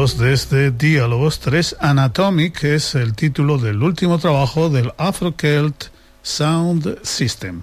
Desde Diálogos 3 Anatomic, que es el título del último trabajo del Afro-Celt Sound System.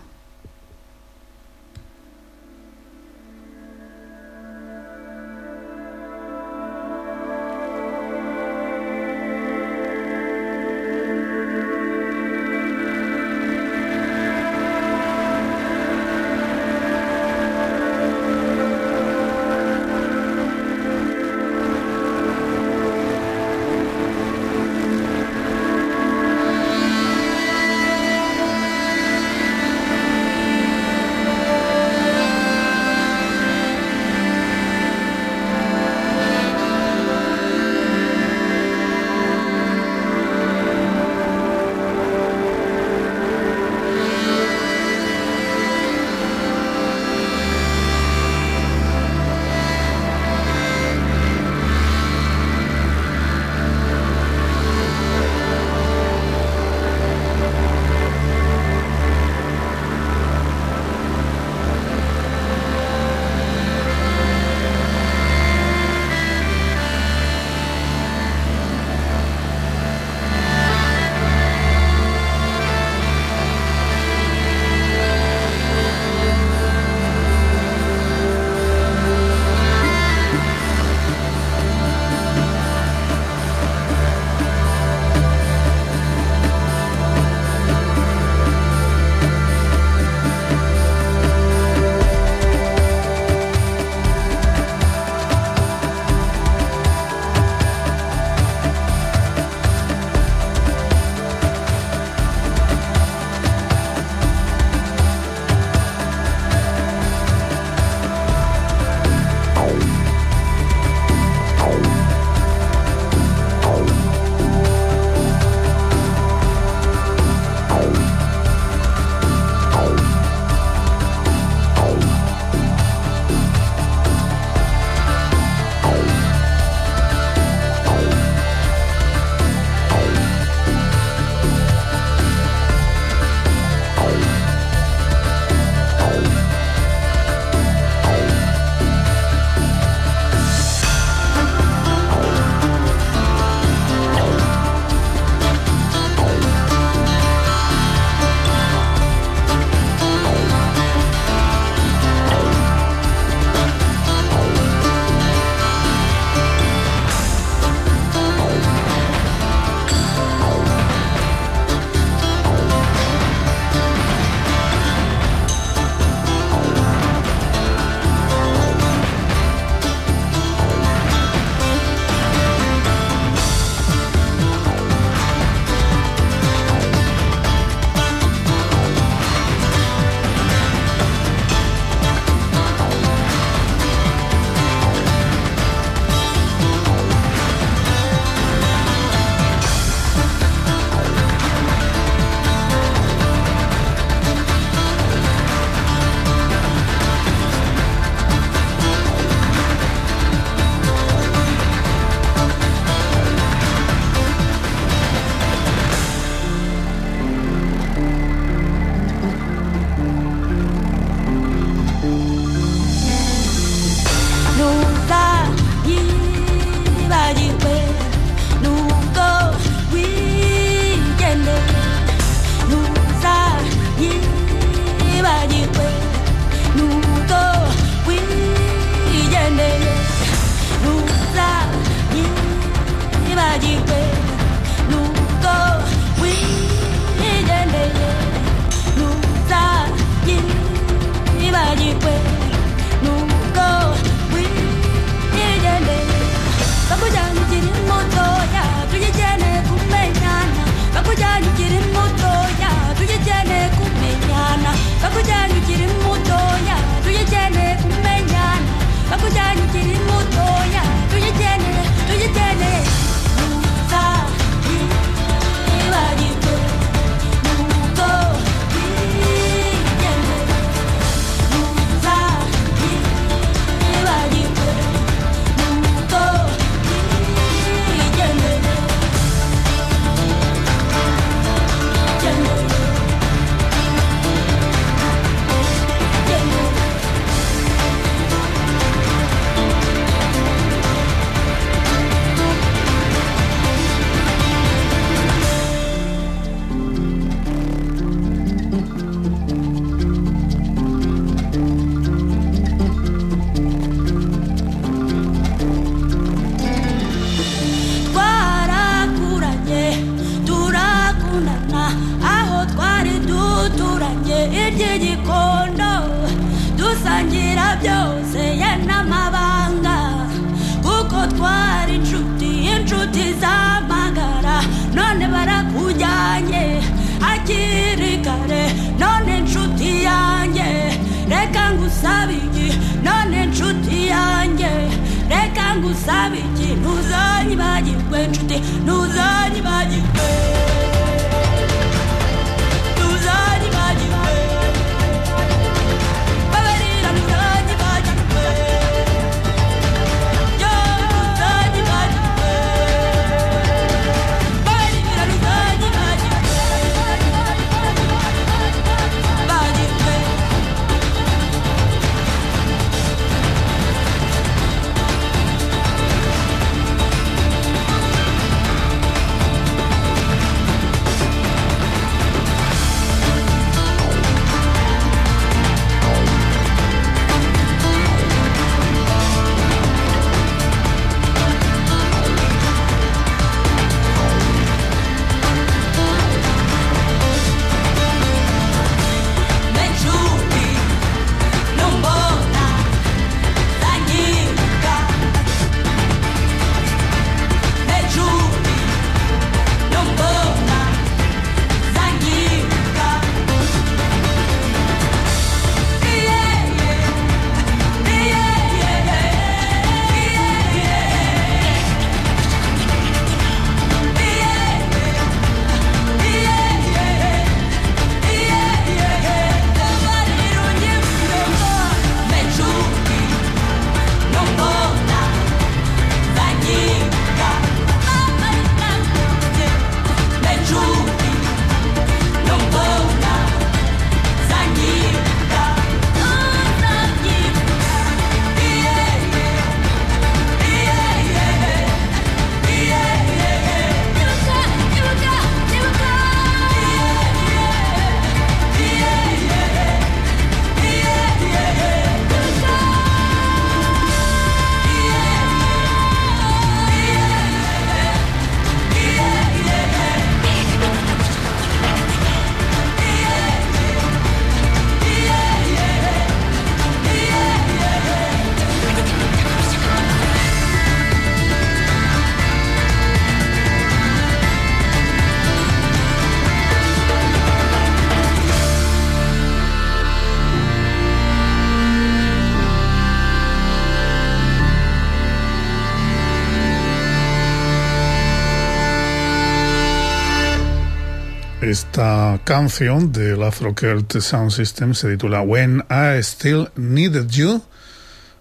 Esta canción del Afrocult Sound System se titula When I Still Needed You,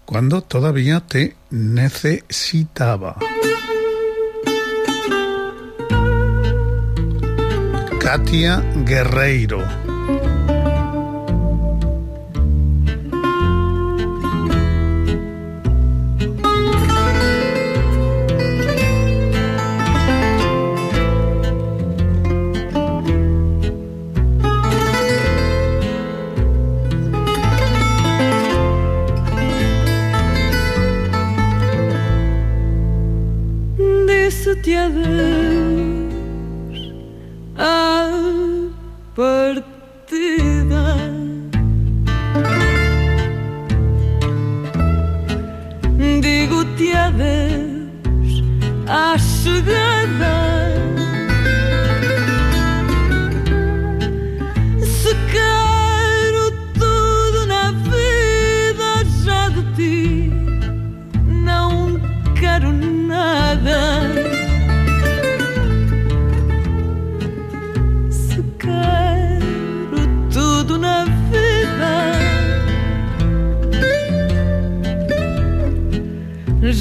cuando todavía te necesitaba. Katia Guerreiro se te há de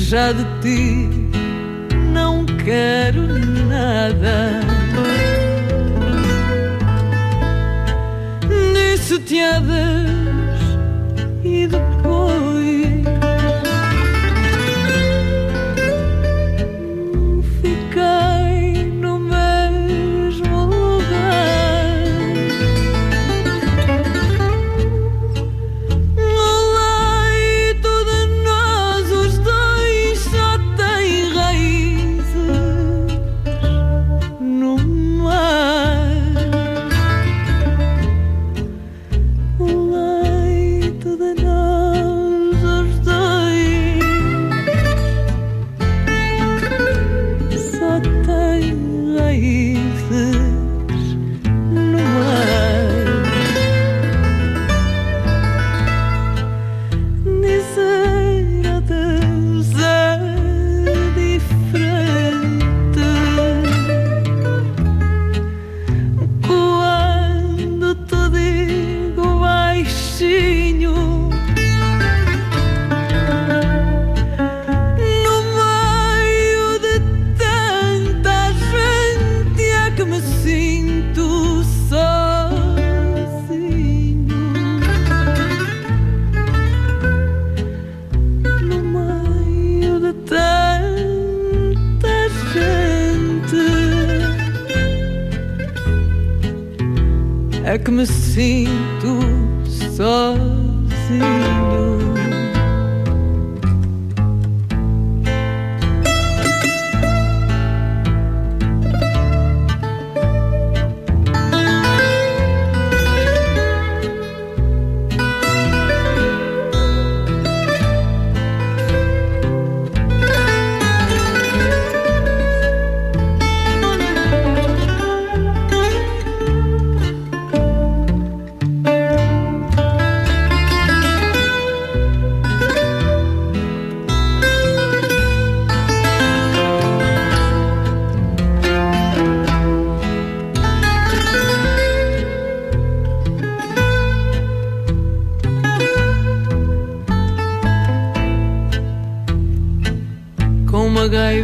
já de ti não quero nada. Nisso te hades e depois.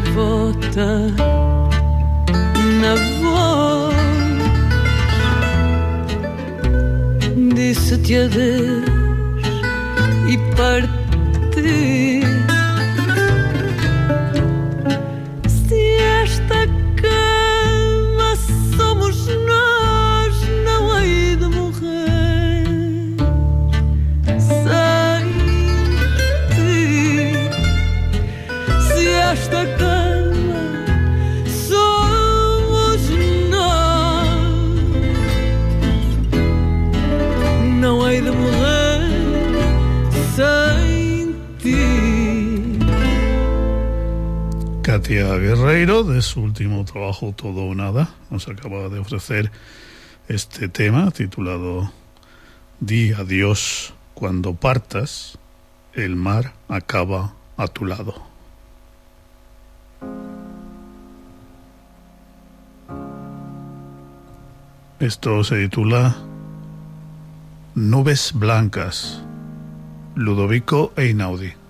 Gaivota na voz. Disse-te adeus De su último trabajo Todo o Nada, nos acaba de ofrecer este tema titulado Di adiós cuando partas, el mar acaba a tu lado. Esto se titula Nubes Blancas, Ludovico Einaudi.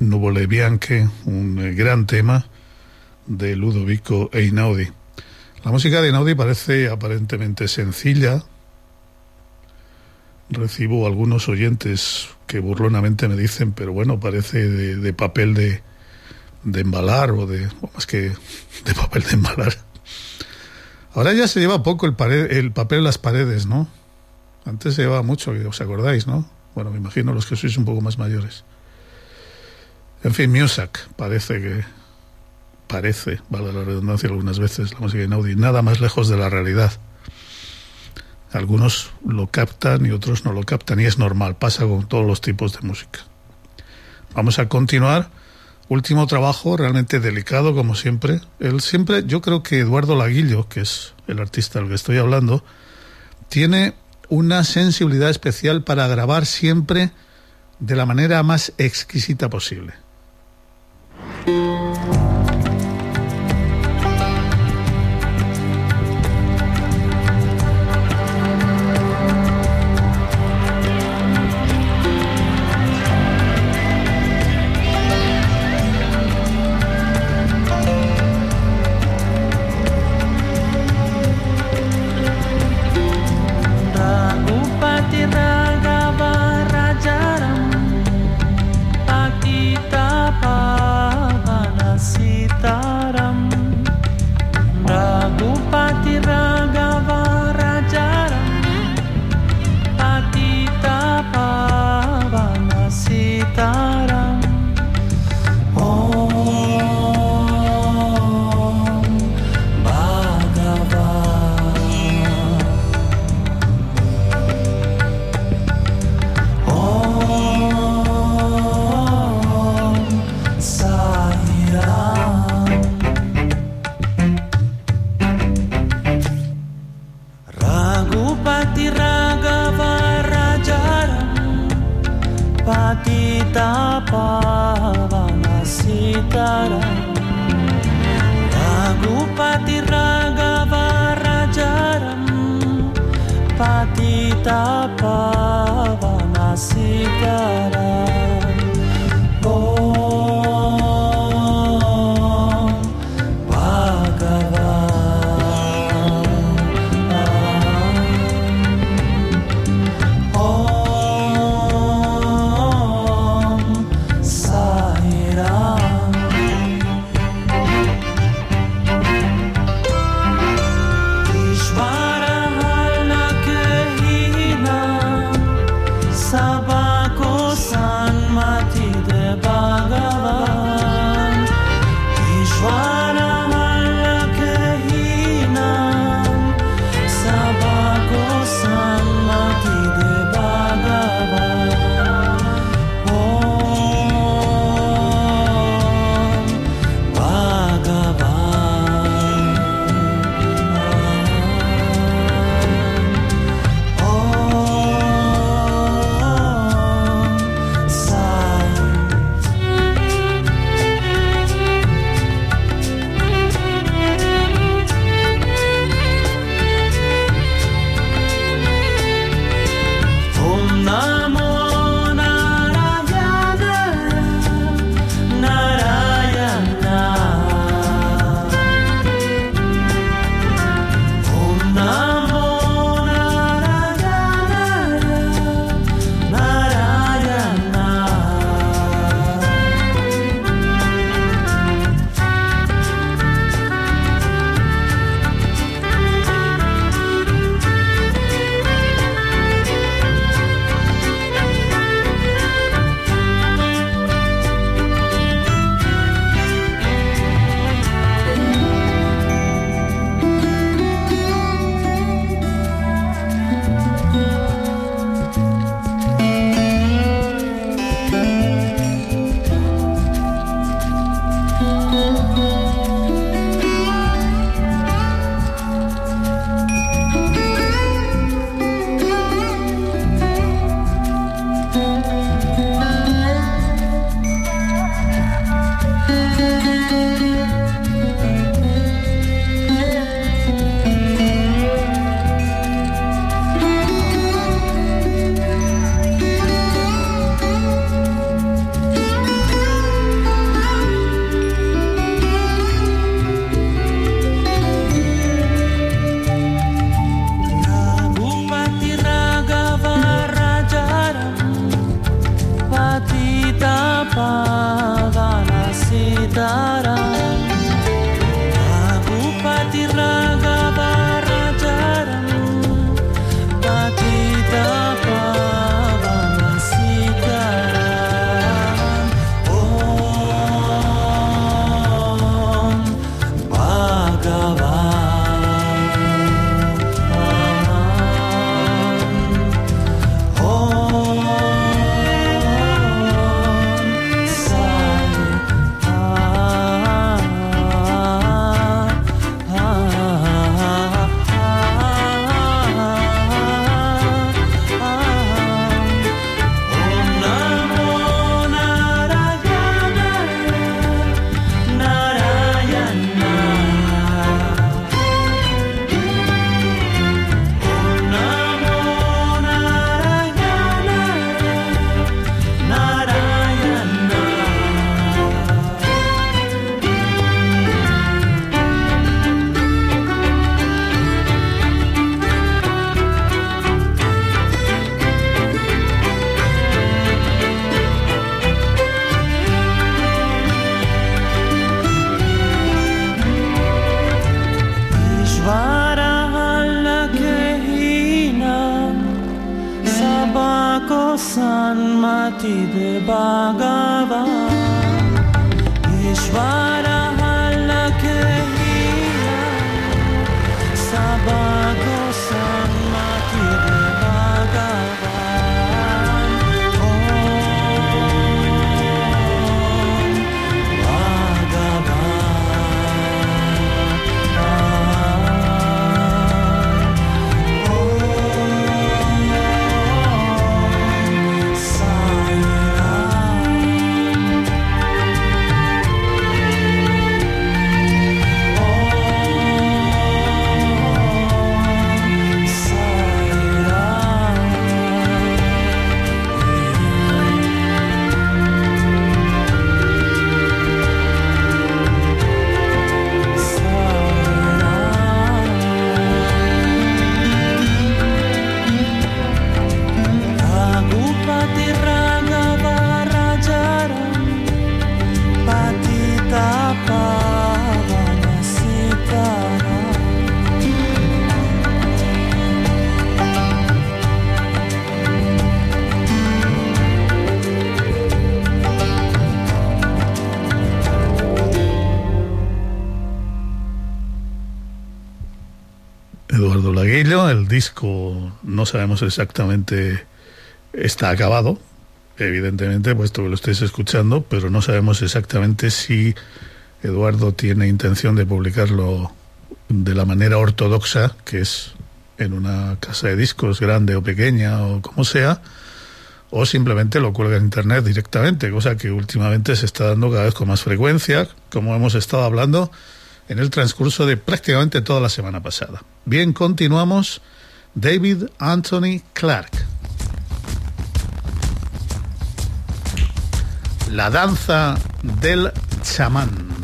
Nuvole Bianche, un eh, gran tema de Ludovico Einaudi. La música de Einaudi parece aparentemente sencilla. Recibo algunos oyentes que burlonamente me dicen, pero bueno, parece de, papel de, de embalar o de, más que de papel de embalar. Ahora ya se lleva poco el, pared- el papel en las paredes, ¿no? Antes se llevaba mucho, ¿os acordáis, no? Bueno, me imagino los que sois un poco más mayores. En fin, Music, parece que. Parece, vale la redundancia algunas veces, la música de Naudi, nada más lejos de la realidad. Algunos lo captan y otros no lo captan, y es normal, pasa con todos los tipos de música. Vamos a continuar. Último trabajo, realmente delicado, como siempre. Él siempre, yo creo que Eduardo Laguillo, que es el artista del que estoy hablando, tiene una sensibilidad especial para grabar siempre de la manera más exquisita posible. Thank you. Disco no sabemos exactamente, está acabado, evidentemente, puesto que lo estáis escuchando, pero no sabemos exactamente si Eduardo tiene intención de publicarlo de la manera ortodoxa, que es en una casa de discos grande o pequeña o como sea, o simplemente lo cuelga en internet directamente, cosa que últimamente se está dando cada vez con más frecuencia, como hemos estado hablando en el transcurso de prácticamente toda la semana pasada. Bien, continuamos. David Anthony Clark. La danza del chamán.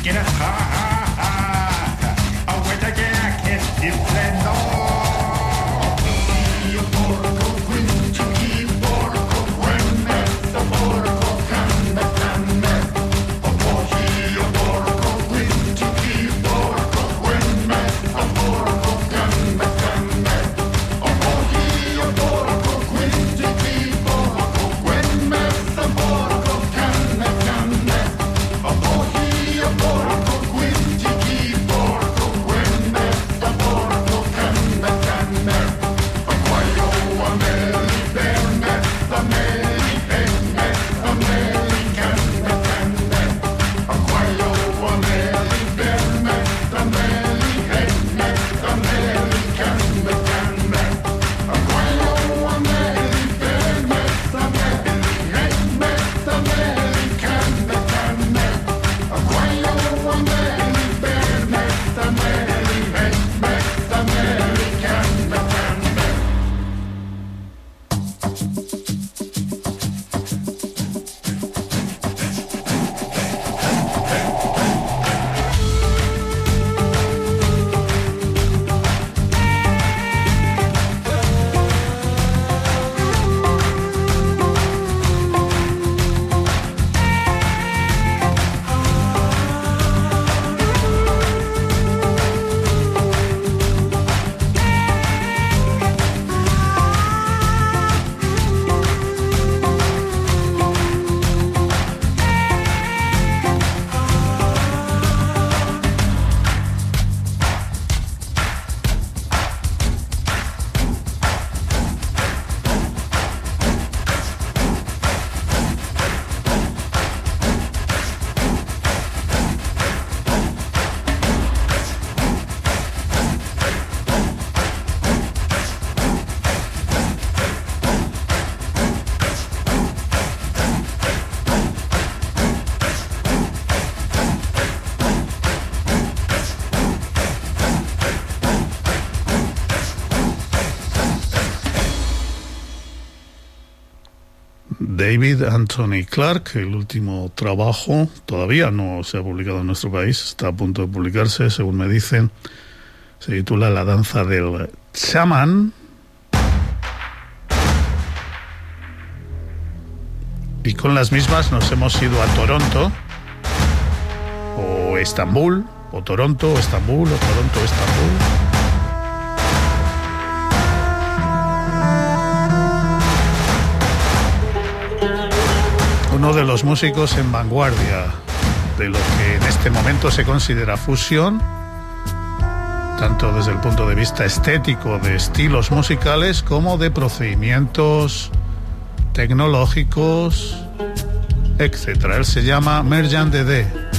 Converso esquina ha ha ha. A weta jack is esplendor. David Anthony Clark, el último trabajo, todavía no se ha publicado en nuestro país, está a punto de publicarse, según me dicen, se titula La danza del chamán. Y con las mismas nos hemos ido a Toronto, o Estambul, o Toronto, o Estambul, o Toronto, Estambul. Uno de los músicos en vanguardia de lo que en este momento se considera fusión, tanto desde el punto de vista estético de estilos musicales como de procedimientos tecnológicos, etc. Él se llama Merjan Dede.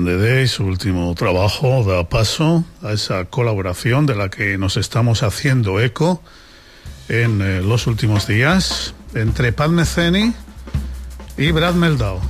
Merian Dede, su último trabajo, da paso a esa colaboración de la que nos estamos haciendo eco en eh, los últimos días entre Pat Metheny y Brad Meldau.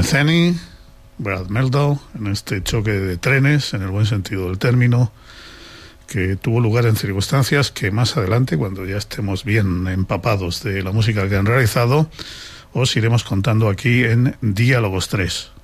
Metheny, Brad Meldau, en este choque de trenes, en el buen sentido del término, que tuvo lugar en circunstancias que más adelante, cuando ya estemos bien empapados de la música que han realizado, os iremos contando aquí en Diálogos 3.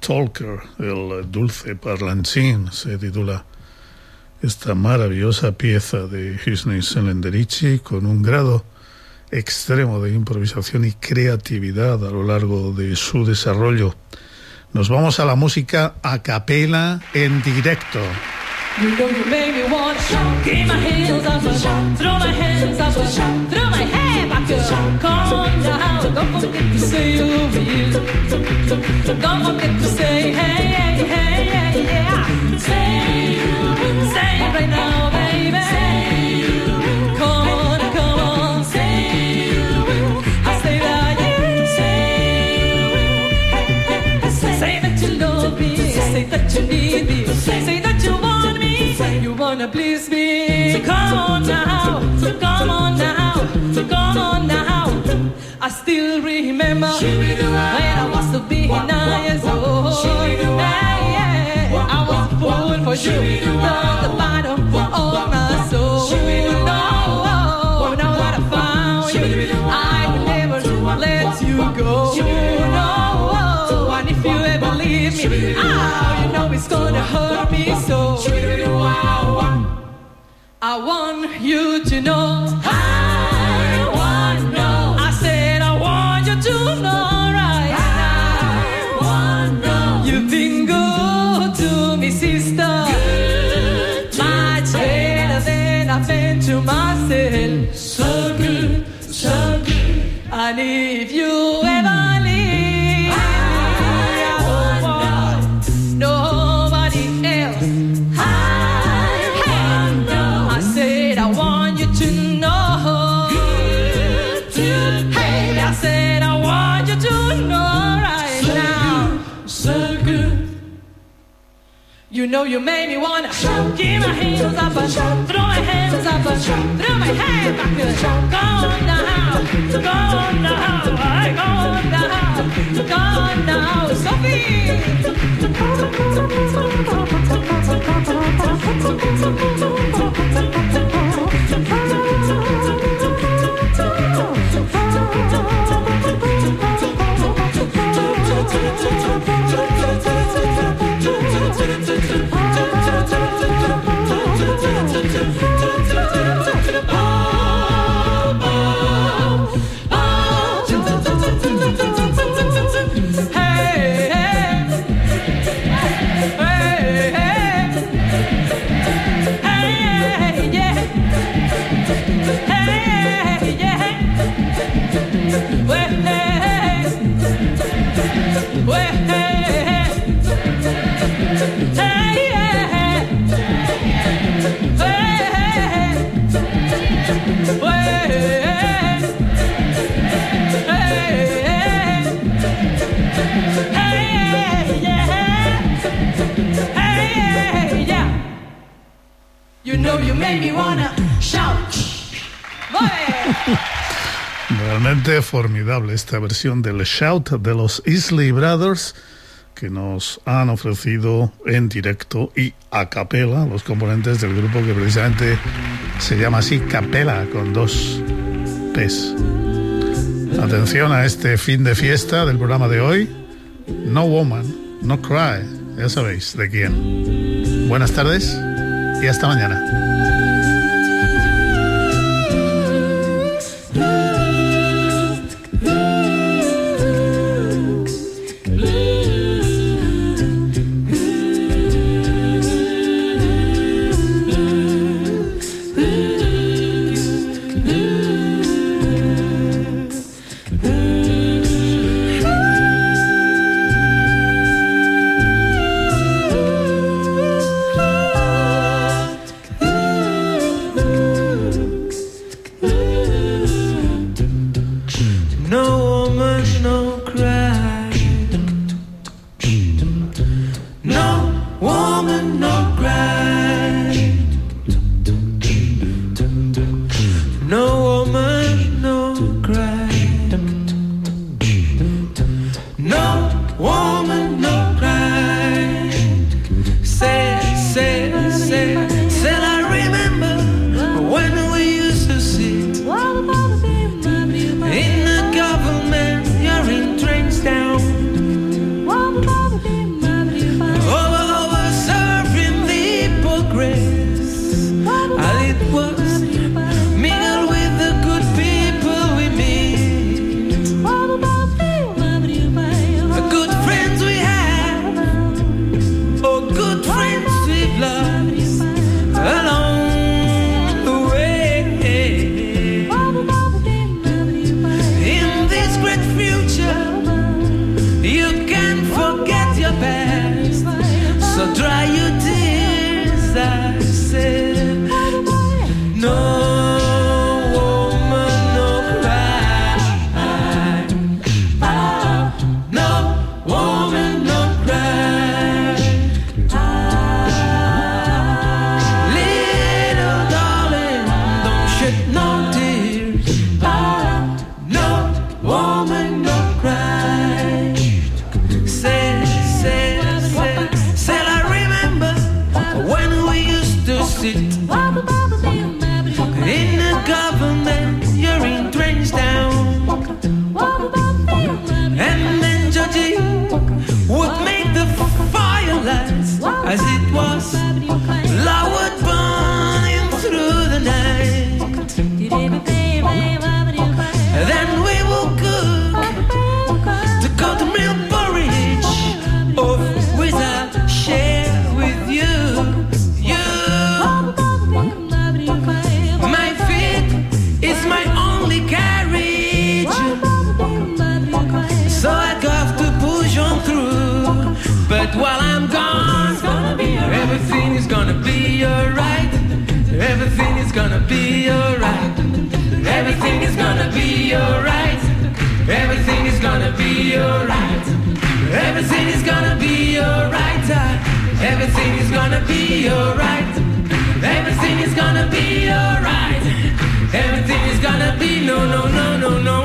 Talker, el dulce parlanchín, se titula esta maravillosa pieza de Hisney Selenderici con un grado extremo de improvisación y creatividad a lo largo de su desarrollo. Nos vamos a la música a capela en directo. You know you make me wanna get my hands up and throw my hands up and throw my hair back up. Come on now, don't forget to say you will. Don't forget to say hey, hey, hey, hey, yeah. Say you, say it right now, baby. Say you, come on, come on. Say you, I say that you, say Say that you love me, say that you need me, say you wanna please me. So Come on now, so come on now, so come on now. I still remember when I was to be nine years old. Yeah, yeah. I was a for you, from the bottom of my soul. Leave me, ah, you know it's gonna hurt me so. I want you to know. I want know. I said I want you to know right. I want know. You've been good to me, sister. Much better than I've been to myself. So good, so good. And if you ever You know you made me wanna keep my hands up and throw my hands up and throw my head back and go on now, go on now, go on now, go on now, Hey, You know you made me wanna Realmente formidable esta versión del Shout de los Isley Brothers que nos han ofrecido en directo y a capela los componentes del grupo que precisamente se llama así Capela con dos P's. Atención a este fin de fiesta del programa de hoy. No Woman, No Cry. Ya sabéis de quién. Buenas tardes y hasta mañana. Everything is gonna be alright. Uh, everything is gonna be alright. Everything is gonna be alright. Everything is gonna be no, no, no, no, no.